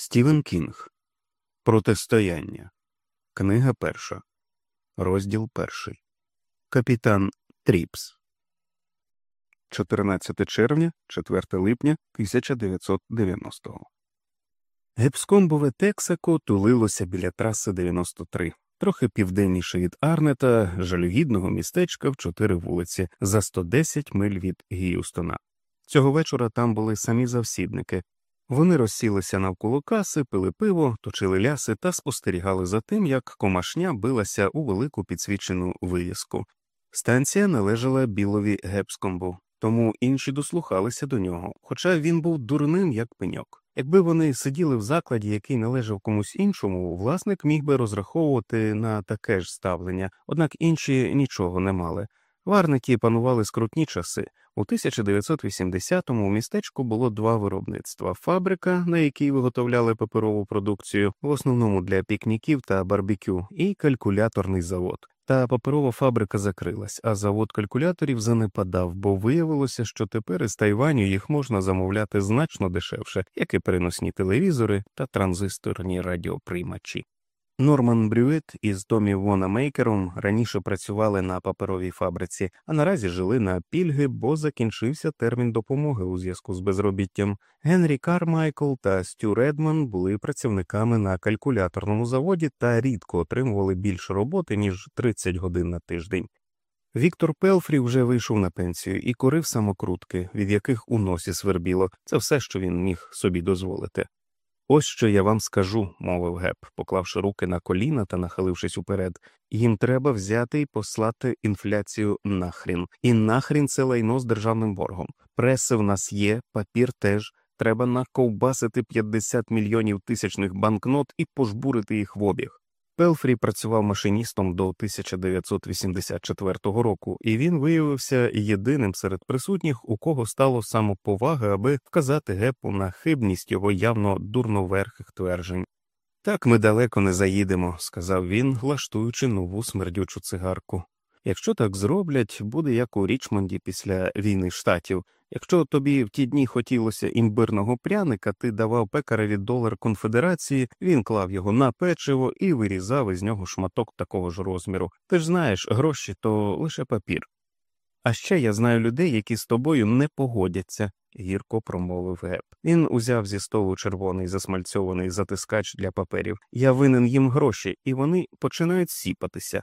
Стівен Кінг Протистояння. Книга перша. Розділ перший. Капітан Тріпс. 14 червня, 4 липня 1990-го. Гепскомбове Тексако тулилося біля траси 93, трохи південніше від Арнета, жалюгідного містечка в чотири вулиці за 110 миль від Гіюстона. Цього вечора там були самі завсідники, вони розсілися навколо каси, пили пиво, точили ляси та спостерігали за тим, як комашня билася у велику підсвічену вивіску. Станція належала білові гепскомбу, тому інші дослухалися до нього, хоча він був дурним, як пеньок. Якби вони сиділи в закладі, який належав комусь іншому, власник міг би розраховувати на таке ж ставлення, однак інші нічого не мали. В Арнеті панували скрутні часи. У 1980-му у містечку було два виробництва: фабрика, на якій виготовляли паперову продукцію, в основному для пікніків та барбекю, і калькуляторний завод. Та паперова фабрика закрилась, а завод калькуляторів занепадав, бо виявилося, що тепер із Тайваню їх можна замовляти значно дешевше, як і переносні телевізори та транзисторні радіоприймачі. Норман Брюет із Томі Вонамейкером раніше працювали на паперовій фабриці, а наразі жили на пільги, бо закінчився термін допомоги у зв'язку з безробіттям. Генрі Кармайкл та Стю Редман були працівниками на калькуляторному заводі та рідко отримували більше роботи ніж 30 годин на тиждень. Віктор Пелфрі вже вийшов на пенсію і курив самокрутки, від яких у носі свербіло. Це все, що він міг собі дозволити. Ось що я вам скажу, мовив геп, поклавши руки на коліна та нахилившись уперед. Їм треба взяти і послати інфляцію нахрін. І нахрін це лайно з державним боргом. Преси в нас є, папір теж. Треба наковбасити 50 мільйонів тисячних банкнот і пожбурити їх в обіг. Пелфрі працював машиністом до 1984 року, і він виявився єдиним серед присутніх, у кого стало самоповаги, аби вказати гепу на хибність його явно дурноверхих тверджень. Так ми далеко не заїдемо, сказав він, влаштуючи нову смердючу цигарку. Якщо так зроблять, буде як у Річмонді після війни штатів. Якщо тобі в ті дні хотілося імбирного пряника, ти давав пекареві долар конфедерації, він клав його на печиво і вирізав із нього шматок такого ж розміру. Ти ж знаєш, гроші то лише папір. А ще я знаю людей, які з тобою не погодяться, гірко промовив геп. Він узяв зі столу червоний засмальцьований затискач для паперів. Я винен їм гроші, і вони починають сіпатися.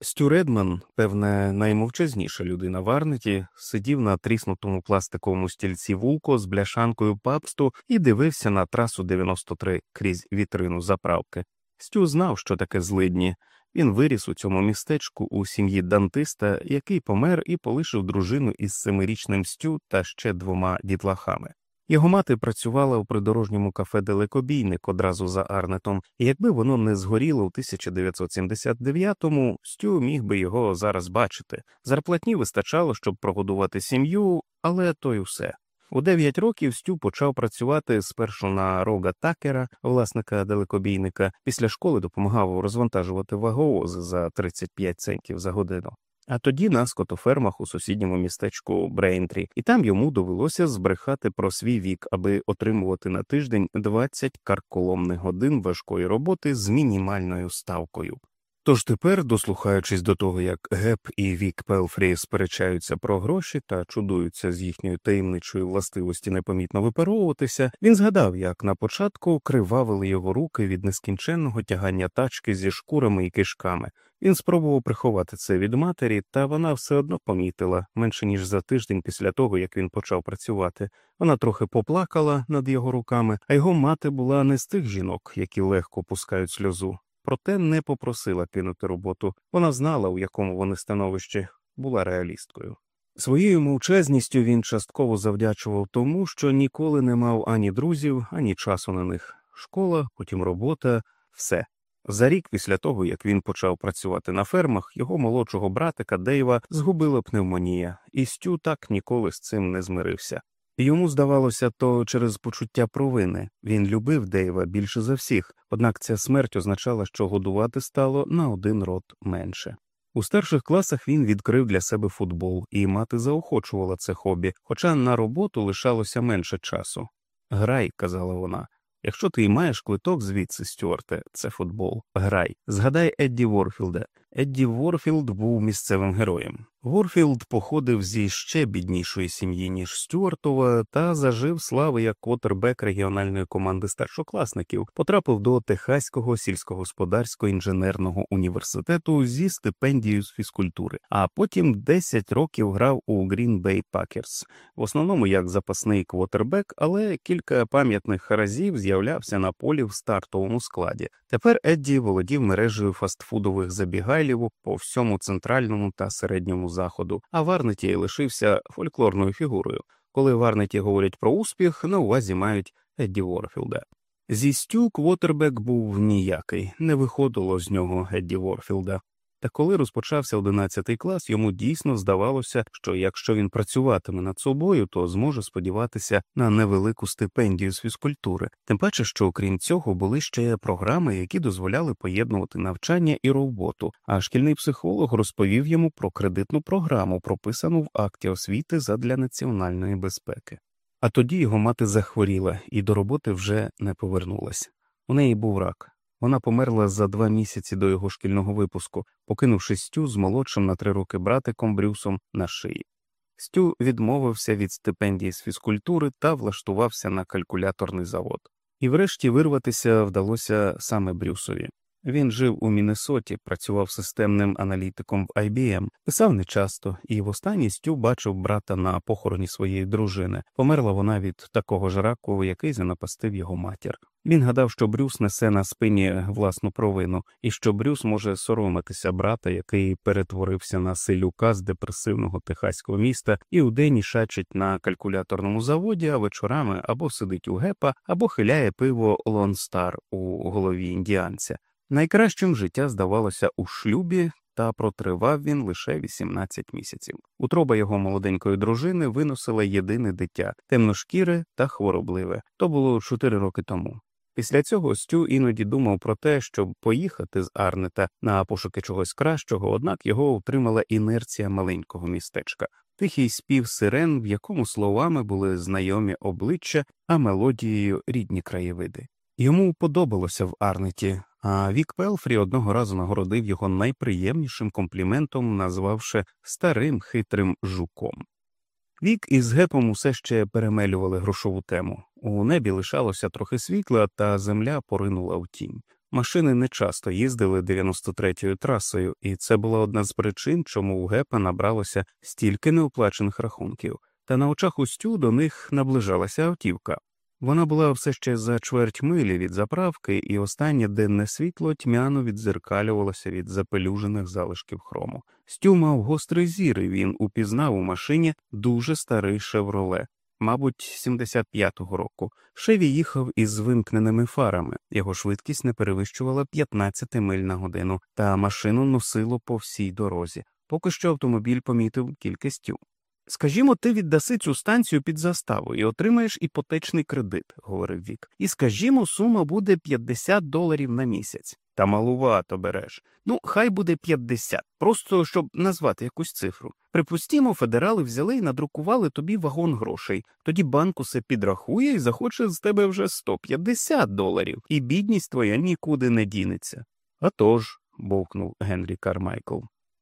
Стю Редман, певне, наймовчазніша людина в Арнеті, сидів на тріснутому пластиковому стільці вулко з бляшанкою папсту і дивився на трасу 93 крізь вітрину заправки. Стю знав, що таке злидні. Він виріс у цьому містечку у сім'ї Дантиста, який помер і полишив дружину із семирічним Стю та ще двома дітлахами. Його мати працювала у придорожньому кафе Далекобійник одразу за Арнетом, і якби воно не згоріло у 1979-му, Стю міг би його зараз бачити. Зарплатні вистачало, щоб прогодувати сім'ю, але то й усе. У 9 років Стю почав працювати спершу на рога такера, власника далекобійника. Після школи допомагав розвантажувати вагоози за 35 центів за годину. А тоді на скотофермах у сусідньому містечку Брейнтрі, і там йому довелося збрехати про свій вік, аби отримувати на тиждень 20 карколомних годин важкої роботи з мінімальною ставкою. Тож тепер, дослухаючись до того, як Геп і Вік Пелфрі сперечаються про гроші та чудуються з їхньої таємничої властивості непомітно випаровуватися, він згадав, як на початку кривавили його руки від нескінченного тягання тачки зі шкурами і кишками. Він спробував приховати це від матері, та вона все одно помітила менше ніж за тиждень після того, як він почав працювати. Вона трохи поплакала над його руками, а його мати була не з тих жінок, які легко пускають сльозу проте не попросила кинути роботу. Вона знала, у якому вони становищі, була реалісткою. Своєю мовчазністю він частково завдячував тому, що ніколи не мав ані друзів, ані часу на них. Школа, потім робота, все. За рік після того, як він почав працювати на фермах, його молодшого братика Дейва згубила пневмонія, і Стю так ніколи з цим не змирився. Йому здавалося, то через почуття провини він любив Дейва більше за всіх, однак ця смерть означала, що годувати стало на один рот менше. У старших класах він відкрив для себе футбол, і мати заохочувала це хобі, хоча на роботу лишалося менше часу. Грай, казала вона, Якщо ти і маєш квиток звідси, Стюарте, це футбол. Грай. Згадай Едді Ворфілда. Едді Ворфілд був місцевим героєм. Ворфілд походив зі ще біднішої сім'ї, ніж Стюартова, та зажив слави як котербек регіональної команди старшокласників, потрапив до Техаського сільськогосподарського інженерного університету зі стипендією з фізкультури, а потім 10 років грав у Green Bay Packers, в основному як запасний квотербек, але кілька пам'ятних разів з'являвся на полі в стартовому складі. Тепер Едді володів мережею фастфудових забігайлівок по всьому центральному та середньому заходу, а Варнеті лишився фольклорною фігурою. Коли Варнеті говорять про успіх, на увазі мають Едді Ворфілда. Зі Стю Квотербек був ніякий, не виходило з нього Едді Ворфілда. Та коли розпочався 11 клас, йому дійсно здавалося, що якщо він працюватиме над собою, то зможе сподіватися на невелику стипендію з фізкультури, тим паче, що окрім цього були ще програми, які дозволяли поєднувати навчання і роботу. А шкільний психолог розповів йому про кредитну програму, прописану в акті освіти задля національної безпеки. А тоді його мати захворіла і до роботи вже не повернулась. У неї був рак. Вона померла за два місяці до його шкільного випуску, покинувши Стю з молодшим на три роки братиком Брюсом на шиї. Стю відмовився від стипендії з фізкультури та влаштувався на калькуляторний завод. І врешті вирватися вдалося саме Брюсові. Він жив у Міннесоті, працював системним аналітиком в IBM, писав нечасто, і в останній Стю бачив брата на похороні своєї дружини. Померла вона від такого ж раку, який занапастив його матір. Він гадав, що Брюс несе на спині власну провину, і що Брюс може соромитися брата, який перетворився на селюка з депресивного техаського міста, і удень шачить на калькуляторному заводі, а вечорами або сидить у гепа, або хиляє пиво Лонстар у голові індіанця. Найкращим життя здавалося у шлюбі, та протривав він лише 18 місяців. Утроба його молоденької дружини виносила єдине дитя темношкіре та хворобливе. То було 4 роки тому. Після цього Стю іноді думав про те, щоб поїхати з Арнета на пошуки чогось кращого, однак його утримала інерція маленького містечка, тихий спів сирен, в якому словами були знайомі обличчя, а мелодією рідні краєвиди. Йому подобалося в Арнеті, а Вік Пелфрі одного разу нагородив його найприємнішим компліментом, назвавши старим хитрим жуком. Вік із гепом усе ще перемелювали грошову тему. У небі лишалося трохи світла, та земля поринула в тінь. Машини не часто їздили 93-ю трасою, і це була одна з причин, чому у гепа набралося стільки неоплачених рахунків, та на очах устю до них наближалася автівка. Вона була все ще за чверть милі від заправки, і останнє денне світло тьмяно відзеркалювалося від запелюжених залишків хрому. Стю мав гострий зір, і він упізнав у машині дуже старий шевроле, мабуть, 75-го року. Шеві їхав із вимкненими фарами, його швидкість не перевищувала 15 миль на годину, та машину носило по всій дорозі. Поки що автомобіль помітив кількістю. Скажімо, ти віддаси цю станцію під заставу і отримаєш іпотечний кредит, говорив Вік. І скажімо, сума буде 50 доларів на місяць. Та малувато береш. Ну, хай буде 50, просто щоб назвати якусь цифру. Припустімо, федерали взяли і надрукували тобі вагон грошей. Тоді банк усе підрахує і захоче з тебе вже 150 доларів, і бідність твоя нікуди не дінеться. «А тож», – бовкнув Генрі Кармайкл.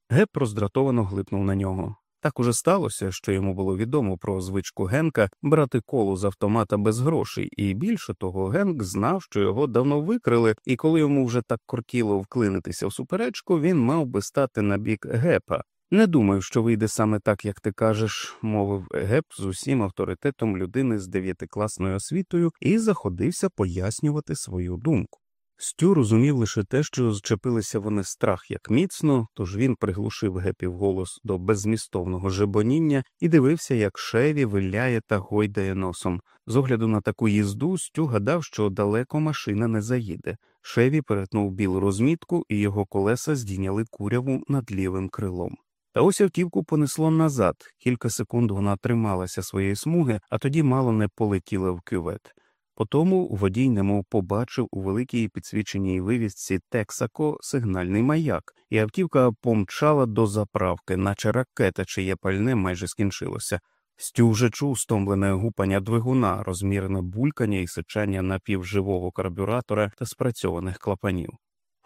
Геп роздратовано глипнув на нього. Так уже сталося, що йому було відомо про звичку Генка брати колу з автомата без грошей, і більше того, Генк знав, що його давно викрили, і коли йому вже так кортіло вклинитися в суперечку, він мав би стати на бік гепа. Не думаю, що вийде саме так, як ти кажеш, мовив геп з усім авторитетом людини з дев'ятикласною освітою і заходився пояснювати свою думку. Стю розумів лише те, що зчепилися вони страх як міцно, тож він приглушив гепів голос до беззмістовного жебоніння і дивився, як шеві виляє та гойдає носом. З огляду на таку їзду Стю гадав, що далеко машина не заїде. Шеві перетнув білу розмітку, і його колеса здійняли куряву над лівим крилом. Та ось автівку понесло назад. Кілька секунд вона трималася своєї смуги, а тоді мало не полетіла в кювет. Потому водій немов побачив у великій підсвіченій вивісці Тексако сигнальний маяк, і автівка помчала до заправки, наче ракета, чиє пальне майже скінчилося. Стю вже чув стомлене гупання двигуна, розмірене булькання і сичання напівживого карбюратора та спрацьованих клапанів.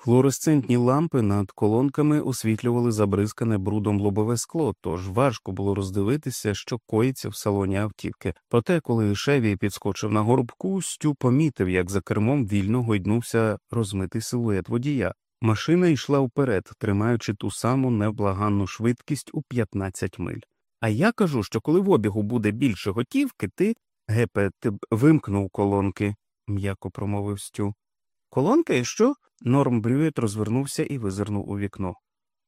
Флуоресцентні лампи над колонками освітлювали забризкане брудом лобове скло, тож важко було роздивитися, що коїться в салоні автівки. Проте, коли Шеві підскочив на горбку, Стю помітив, як за кермом вільно гойднувся розмитий силует водія. Машина йшла вперед, тримаючи ту саму невблаганну швидкість у 15 миль. А я кажу, що коли в обігу буде більше готівки, ти. Гепе, ти б вимкнув колонки, м'яко промовив Стю. Колонки, що? Норм Брюєт розвернувся і визирнув у вікно.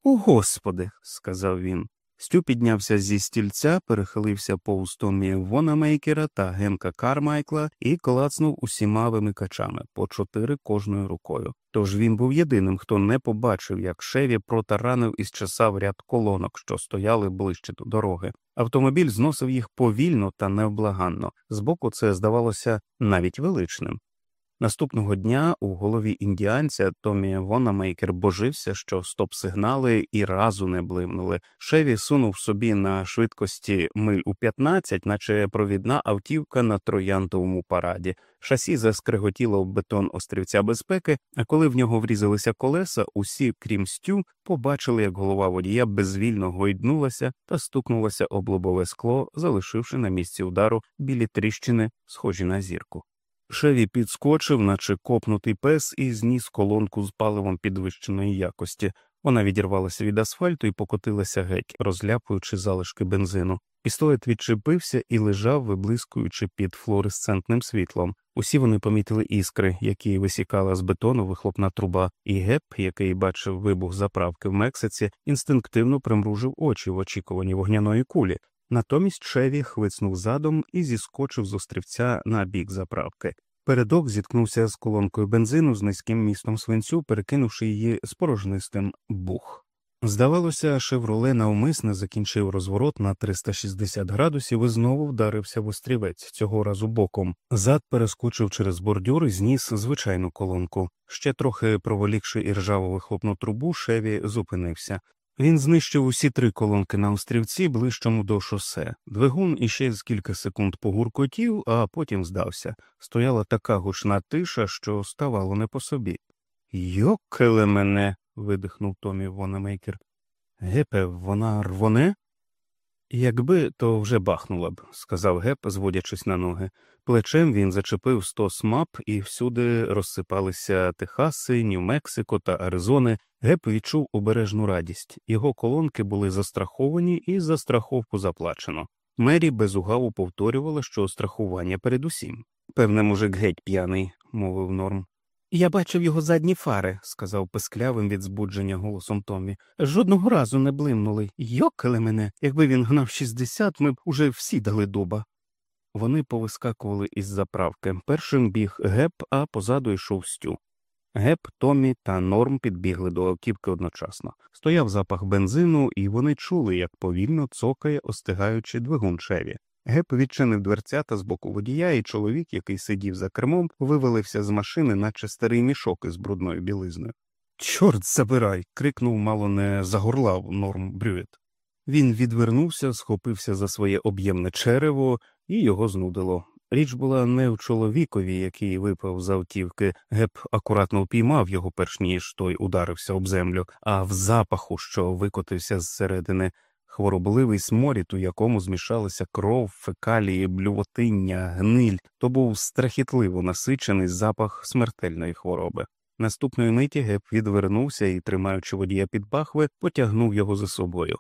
О, господи, сказав він. Стю піднявся зі стільця, перехилився повз Томі Вонамейкера та Генка Кармайкла і клацнув усіма вимикачами по чотири кожною рукою. Тож він був єдиним, хто не побачив, як Шеві протаранив із часа в ряд колонок, що стояли ближче до дороги. Автомобіль зносив їх повільно та невблаганно. Збоку це здавалося навіть величним. Наступного дня у голові індіанця Томі Вонамейкер божився, що стоп-сигнали і разу не блимнули. Шеві сунув собі на швидкості миль у 15, наче провідна автівка на троянтовому параді. Шасі заскриготіло в бетон острівця безпеки, а коли в нього врізалися колеса, усі, крім стю, побачили, як голова водія безвільно гойднулася та стукнулася об лобове скло, залишивши на місці удару білі тріщини, схожі на зірку. Шеві підскочив, наче копнутий пес, і зніс колонку з паливом підвищеної якості. Вона відірвалася від асфальту і покотилася геть, розляпуючи залишки бензину. Пістолет відчепився і лежав, виблискуючи під флуоресцентним світлом. Усі вони помітили іскри, які висікала з бетону вихлопна труба, і геп, який бачив вибух заправки в Мексиці, інстинктивно примружив очі в очікуванні вогняної кулі. Натомість Шеві хвицнув задом і зіскочив з острівця на бік заправки. Передок зіткнувся з колонкою бензину з низьким містом свинцю, перекинувши її спорожнистим бух. Здавалося, шевроле навмисне закінчив розворот на 360 градусів і знову вдарився в острівець цього разу боком. Зад перескочив через бордюр і зніс звичайну колонку. Ще трохи проволікши і ржаву вихлопну трубу, Шеві зупинився. Він знищив усі три колонки на острівці ближчому до шосе. Двигун іще з кілька секунд погуркотів, а потім здався. Стояла така гучна тиша, що ставало не по собі. Йокалемене. видихнув Томі Воннамейкер. Гепе, вона рвоне? Якби, то вже бахнула б, сказав Геп, зводячись на ноги. Плечем він зачепив стос мап, і всюди розсипалися Техаси, Нью-Мексико та Аризони. Геп відчув обережну радість. Його колонки були застраховані і за страховку заплачено. Мері безугаву повторювала, що страхування передусім. Певне, мужик геть п'яний, мовив Норм. Я бачив його задні фари, сказав писклявим від збудження голосом Томі. Жодного разу не блимнули. Йокалемене. Якби він гнав 60, ми б уже всі дали дуба. Вони повискакували із заправки. Першим біг геп, а позаду йшов стю. Геп, Томі та Норм підбігли до автівки одночасно. Стояв запах бензину, і вони чули, як повільно цокає, остигаючи двигун Чеві. Геп відчинив дверцята з боку водія, і чоловік, який сидів за кермом, вивалився з машини, наче старий мішок із брудною білизною. Чорт забирай. крикнув мало не загорлав Норм Брюет. Він відвернувся, схопився за своє об'ємне черево, і його знудило. Річ була не в чоловікові, який випав з автівки, геп акуратно впіймав його, перш ніж той ударився об землю, а в запаху, що викотився зсередини, хворобливий сморід, у якому змішалися кров, фекалії, блювотиння, гниль, то був страхітливо насичений запах смертельної хвороби. Наступної миті геп відвернувся і, тримаючи водія під бахви, потягнув його за собою.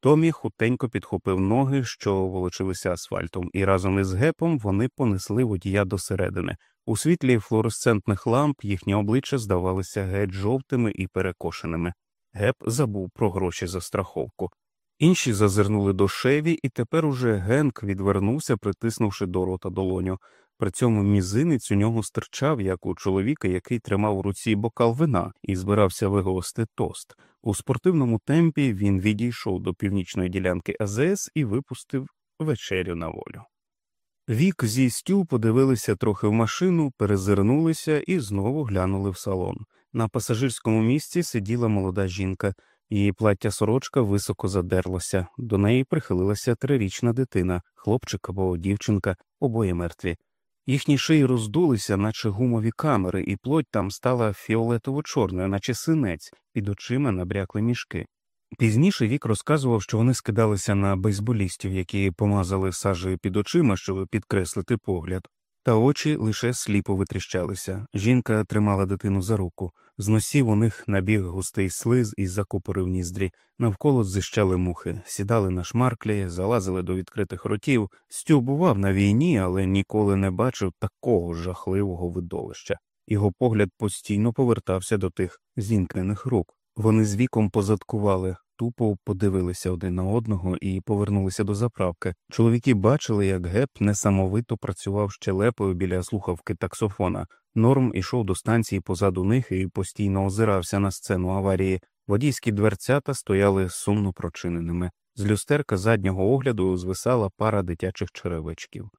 Томі хутенько підхопив ноги, що волочилися асфальтом, і разом із гепом вони понесли водія досередини. У світлі флуоресцентних ламп їхні обличчя здавалися геть жовтими і перекошеними. Геп забув про гроші за страховку. Інші зазирнули до шеві, і тепер уже Генк відвернувся, притиснувши до рота долоню. При цьому мізинець у нього стирчав, як у чоловіка, який тримав у руці бокал вина і збирався виголости тост. У спортивному темпі він відійшов до північної ділянки АЗС і випустив вечерю на волю. Вік зі стю подивилися трохи в машину, перезирнулися і знову глянули в салон. На пасажирському місці сиділа молода жінка. Її плаття сорочка високо задерлося, до неї прихилилася трирічна дитина, хлопчик або дівчинка, обоє мертві. Їхні шиї роздулися, наче гумові камери, і плоть там стала фіолетово чорною, наче синець, під очима набрякли мішки. Пізніше Вік розказував, що вони скидалися на бейсболістів, які помазали сажею під очима, щоб підкреслити погляд, та очі лише сліпо витріщалися. Жінка тримала дитину за руку, з носів у них набіг густий слиз і закупорив ніздрі, навколо зищали мухи, сідали на шмарклі, залазили до відкритих ротів. Стю бував на війні, але ніколи не бачив такого жахливого видовища. Його погляд постійно повертався до тих зімкнених рук. Вони з віком позадкували, тупо подивилися один на одного і повернулися до заправки. Чоловіки бачили, як геп несамовито працював щелепою біля слухавки таксофона. Норм ішов до станції позаду них і постійно озирався на сцену аварії. Водійські дверцята стояли сумно прочиненими. З люстерка заднього огляду звисала пара дитячих черевичків.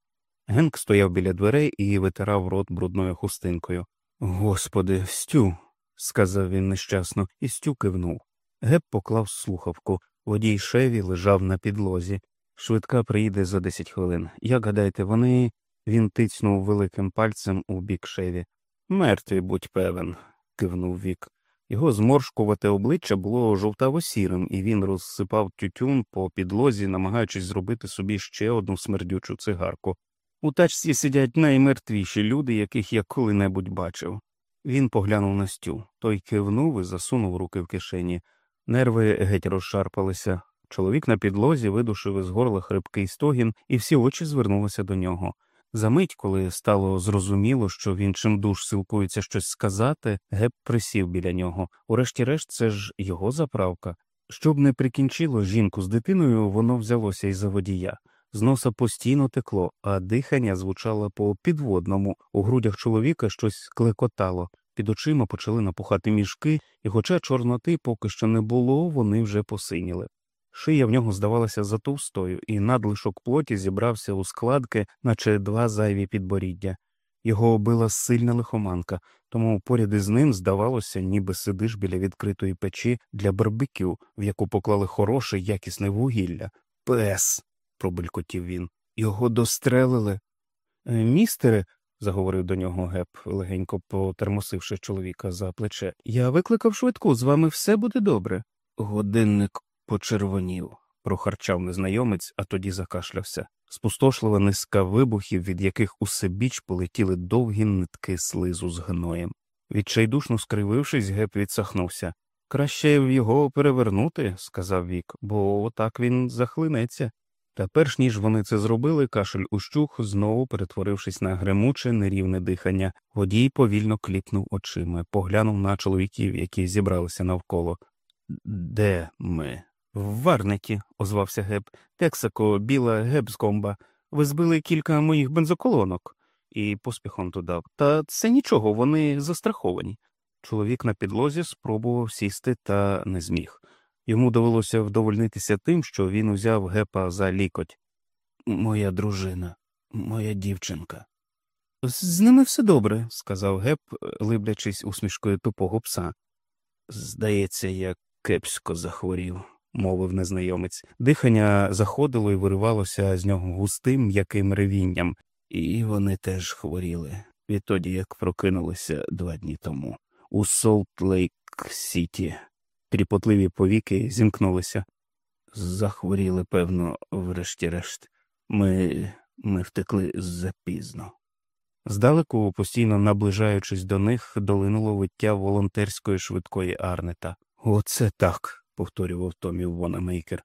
Генк стояв біля дверей і витирав рот брудною хустинкою. Господи, Стю, сказав він нещасно, і Стю кивнув. Геп поклав слухавку. Водій шеві лежав на підлозі. Швидка приїде за десять хвилин. Як гадаєте, вони. Він тицнув великим пальцем у бік шеві. Мертві, будь певен, кивнув Вік. Його зморшкувате обличчя було жовтаво сірим, і він розсипав тютюн по підлозі, намагаючись зробити собі ще одну смердючу цигарку. У тачці сидять наймертвіші люди, яких я коли-небудь бачив. Він поглянув на стю. Той кивнув і засунув руки в кишені. Нерви геть розшарпалися. Чоловік на підлозі видушив із горла хрипкий стогін, і всі очі звернулися до нього. Замить, коли стало зрозуміло, що він чимдуж силкується щось сказати, геп присів біля нього. Урешті-решт, це ж його заправка. Щоб не прикінчило жінку з дитиною, воно взялося із за водія. З носа постійно текло, а дихання звучало по підводному. У грудях чоловіка щось клекотало. Під очима почали напухати мішки, і, хоча чорноти поки що не було, вони вже посиніли. Шия в нього здавалася затовстою, і надлишок плоті зібрався у складки, наче два зайві підборіддя. Його била сильна лихоманка, тому поряд із ним здавалося, ніби сидиш біля відкритої печі для барбекю, в яку поклали хороше, якісне вугілля. Пес. пробелькотів він. Його дострелили. «Е, містере, заговорив до нього геп, легенько потермосивши чоловіка за плече, я викликав швидку, з вами все буде добре. Годинник почервонів, прохарчав незнайомець, а тоді закашлявся. Спустошлива низка вибухів, від яких усе біч полетіли довгі нитки слизу з гноєм. Відчайдушно скривившись, геп відсахнувся. Краще його перевернути, сказав Вік, бо отак він захлинеться. Та перш ніж вони це зробили, кашель ущух, знову перетворившись на гремуче, нерівне дихання, водій повільно кліпнув очима, поглянув на чоловіків, які зібралися навколо. Де ми? В Арнетті, озвався Геп. Тексако, Білла Гепскомба. Ви збили кілька моїх бензоколонок, і поспіхом додав. Та це нічого, вони застраховані. Чоловік на підлозі спробував сісти та не зміг. Йому довелося вдовольнитися тим, що він узяв гепа за лікоть. Моя дружина, моя дівчинка. З ними все добре, сказав геп, либлячись усмішкою тупого пса. Здається, я кепсько захворів мовив незнайомець. Дихання заходило і виривалося з нього густим м'яким ревінням, і вони теж хворіли відтоді, як прокинулися два дні тому. У Солт Лейк Сіті тріпотливі повіки зімкнулися. Захворіли, певно, врешті-решт. Ми ми втекли запізно. Здалеку, постійно наближаючись до них, долинуло виття волонтерської швидкої арнета. Оце так повторював Томі Вонамейкер.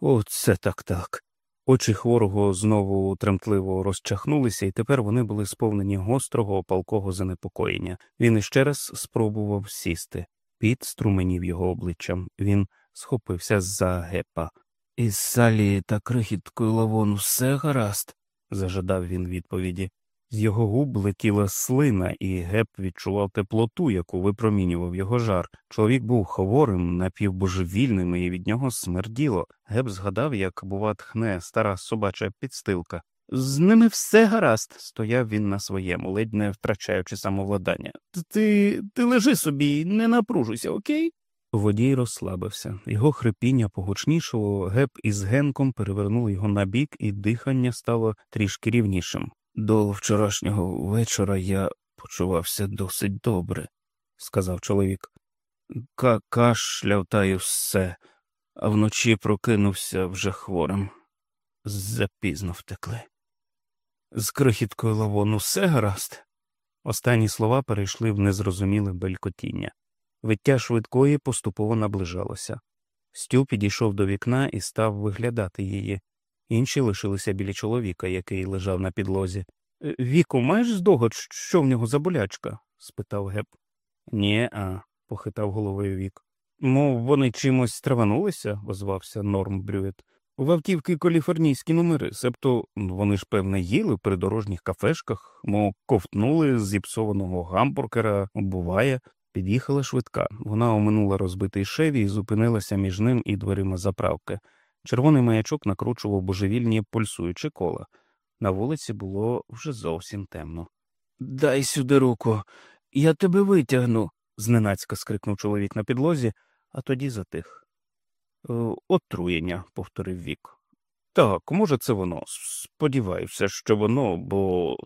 Оце так так. Очі хворого знову тремтливо розчахнулися, і тепер вони були сповнені гострого палкого занепокоєння. Він іще раз спробував сісти. Піт струменів його обличчям. Він схопився за гепа. Із Саллі та крихіткою Лавон все гаразд, зажадав він відповіді. З його губ летіла слина, і геп відчував теплоту, яку випромінював його жар. Чоловік був хворим, напівбожевільним, і від нього смерділо. Геп згадав, як, бува, тхне стара собача підстилка. З ними все гаразд, стояв він на своєму, ледь не втрачаючи самовладання. Ти ти лежи собі, не напружуйся, окей? Водій розслабився, його хрипіння погучнішало, геп із генком перевернув його на бік, і дихання стало трішки рівнішим. До вчорашнього вечора я почувався досить добре, сказав чоловік. Ка кашляв та й все, а вночі прокинувся вже хворим. Запізно втекли. З крихіткою лавону все гаразд. Останні слова перейшли в незрозуміле белькотіння. Виття швидкої поступово наближалося. Стю підійшов до вікна і став виглядати її. Інші лишилися біля чоловіка, який лежав на підлозі. «Е, Віку, маєш здогад, що в нього за болячка? спитав геп. Нє а, похитав головою вік. Мов вони чимось траванулися, озвався Норм Брюет. В автівки каліфорнійські номери, себто вони ж, певне, їли в придорожніх кафешках, мов ковтнули з зіпсованого гамбургера, буває. Під'їхала швидка. Вона оминула розбитий шеві і зупинилася між ним і дверима заправки. Червоний маячок накручував божевільні пульсуючі кола. На вулиці було вже зовсім темно. Дай сюди руку, я тебе витягну, зненацька скрикнув чоловік на підлозі, а тоді затих. «Е, Отруєння, повторив вік. Так, може, це воно. Сподіваюся, що воно, бо.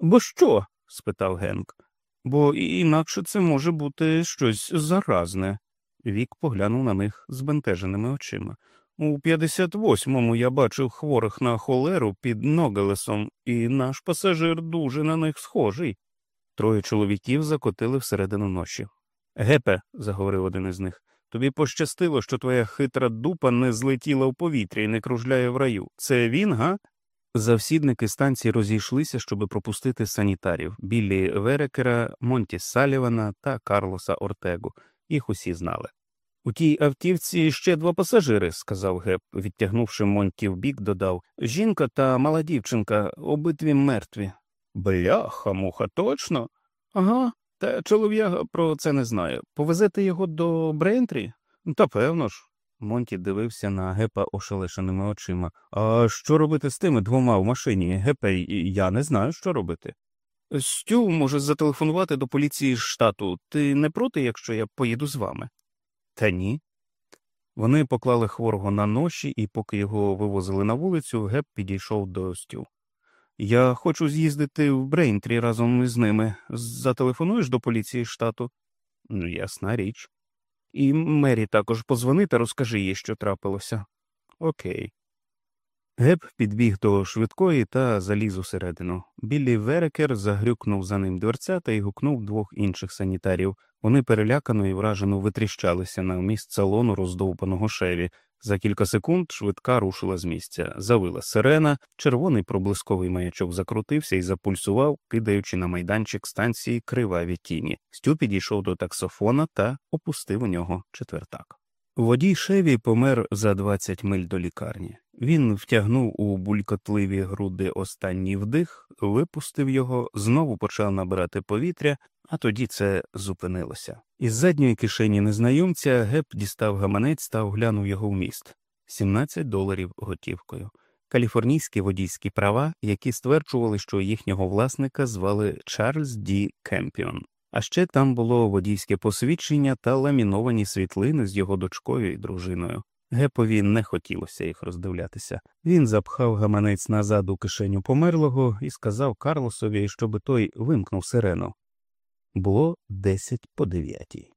Бо що? спитав Генк. Бо інакше це може бути щось заразне. Вік поглянув на них збентеженими очима. У 58-му я бачив хворих на холеру під Ногелесом, і наш пасажир дуже на них схожий. Троє чоловіків закотили всередину ночі. Гепе, заговорив один із них, тобі пощастило, що твоя хитра дупа не злетіла в повітря і не кружляє в раю. Це він, га? Завсідники станції розійшлися, щоби пропустити санітарів Біллі Верекера, Монті Салівана та Карлоса Ортегу. Їх усі знали. У тій автівці ще два пасажири, сказав Геп, відтягнувши Монті в бік, додав жінка та мала дівчинка, обидві мертві. Бляха, муха, точно? Ага, та чолов'яга про це не знає. Повезете його до Брейнтрі? Та певно ж. Монті дивився на гепа ошелешеними очима. А що робити з тими двома в машині? Гепе, я не знаю, що робити. Стю може зателефонувати до поліції штату. Ти не проти, якщо я поїду з вами? Та ні. Вони поклали хворого на ноші, і поки його вивозили на вулицю, Геп підійшов до Стю. Я хочу з'їздити в Брейнтрі разом із ними. Зателефонуєш до поліції штату? Ну, ясна річ. І Мері також позвони та розкажи їй, що трапилося. Окей. Геп підбіг до швидкої та заліз усередину. Біллі Верекер загрюкнув за ним дверця та й гукнув двох інших санітарів. Вони перелякано і вражено витріщалися на міст салону роздовбаного шеві. За кілька секунд швидка рушила з місця. Завила сирена, червоний проблисковий маячок закрутився і запульсував, кидаючи на майданчик станції криваві тіні. Стю підійшов до таксофона та опустив у нього четвертак. Водій Шеві помер за 20 миль до лікарні. Він втягнув у булькотливі груди останній вдих, випустив його, знову почав набирати повітря, а тоді це зупинилося. Із задньої кишені незнайомця Геп дістав гаманець та оглянув його вміст 17 доларів готівкою. Каліфорнійські водійські права, які стверджували, що їхнього власника звали Чарльз Ді Кемпіон. А ще там було водійське посвідчення та ламіновані світлини з його дочкою і дружиною. Гепові не хотілося їх роздивлятися. Він запхав гаманець назад у кишеню померлого і сказав Карлосові, щоб той вимкнув сирену. Було десять по дев'ятій.